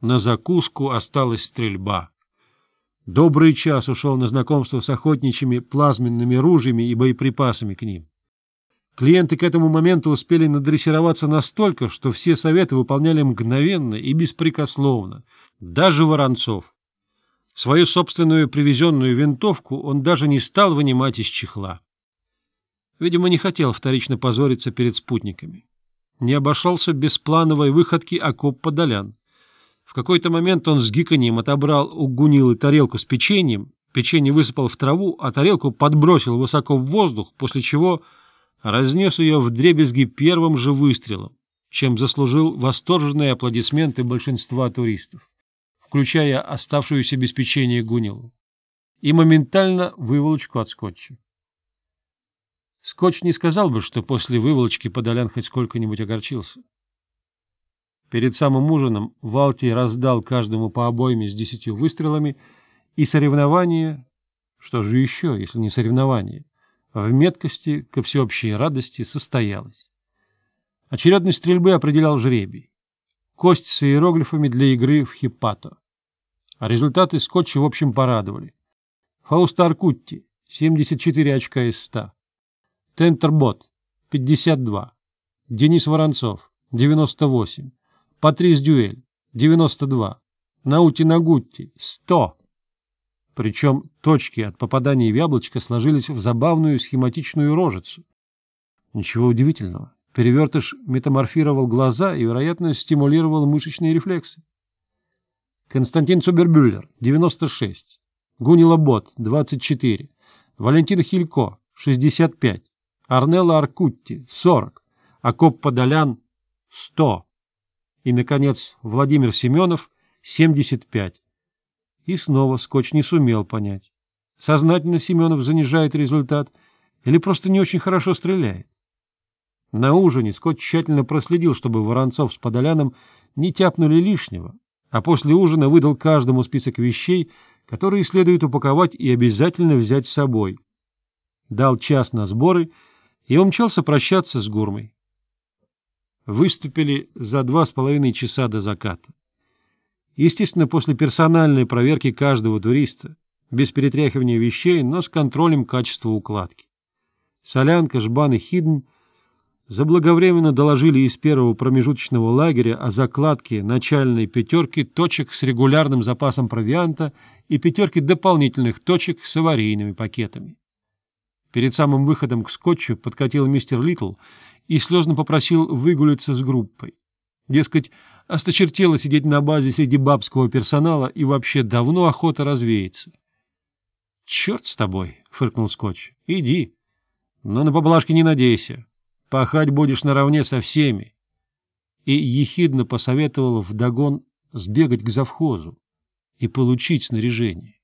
На закуску осталась стрельба. Добрый час ушел на знакомство с охотничьими плазменными ружьями и боеприпасами к ним. Клиенты к этому моменту успели надрессироваться настолько, что все советы выполняли мгновенно и беспрекословно, даже Воронцов. Свою собственную привезенную винтовку он даже не стал вынимать из чехла. Видимо, не хотел вторично позориться перед спутниками. Не обошелся без плановой выходки окоп Подолян. В какой-то момент он с гиканьем отобрал у гунилы тарелку с печеньем, печенье высыпал в траву, а тарелку подбросил высоко в воздух, после чего разнес ее в дребезги первым же выстрелом, чем заслужил восторженные аплодисменты большинства туристов, включая оставшуюся без печенья гунилу, и моментально выволочку от скотча. Скотч не сказал бы, что после выволочки Подолян хоть сколько-нибудь огорчился. Перед самым ужином Валти раздал каждому по обойме с десятью выстрелами, и соревнование, что же еще, если не соревнование, в меткости ко всеобщей радости состоялось. Очередность стрельбы определял жребий. Кость с иероглифами для игры в хипато. А результаты скотча в общем порадовали. Фауста Аркутти, 74 очка из 100. Тентербот, 52. Денис Воронцов, 98. Патрис Дюэль, 92. Наути Нагутти, 100. Причем точки от попадания в яблочко сложились в забавную схематичную рожицу. Ничего удивительного. Перевертыш метаморфировал глаза и, вероятно, стимулировал мышечные рефлексы. Константин Цубербюллер, 96. Гунила Бот, 24. Валентин Хилько, 65. Арнелла Аркутти, 40. Акоп Подолян, 100 и, наконец, Владимир Семенов, 75. И снова Скотч не сумел понять. Сознательно Семенов занижает результат или просто не очень хорошо стреляет. На ужине Скотч тщательно проследил, чтобы Воронцов с Подоляном не тяпнули лишнего, а после ужина выдал каждому список вещей, которые следует упаковать и обязательно взять с собой. Дал час на сборы и умчался прощаться с Гурмой выступили за два с половиной часа до заката. Естественно, после персональной проверки каждого туриста, без перетряхивания вещей, но с контролем качества укладки. Солянка, Жбан и Хидн заблаговременно доложили из первого промежуточного лагеря о закладке начальной пятерки точек с регулярным запасом провианта и пятерки дополнительных точек с аварийными пакетами. Перед самым выходом к скотчу подкатил мистер Литл и слезно попросил выгулиться с группой. Дескать, осточертело сидеть на базе среди бабского персонала и вообще давно охота развеяться. — Черт с тобой, — фыркнул Скотч, — иди. Но на поблажки не надейся. Пахать будешь наравне со всеми. И ехидно посоветовал вдогон сбегать к завхозу и получить снаряжение.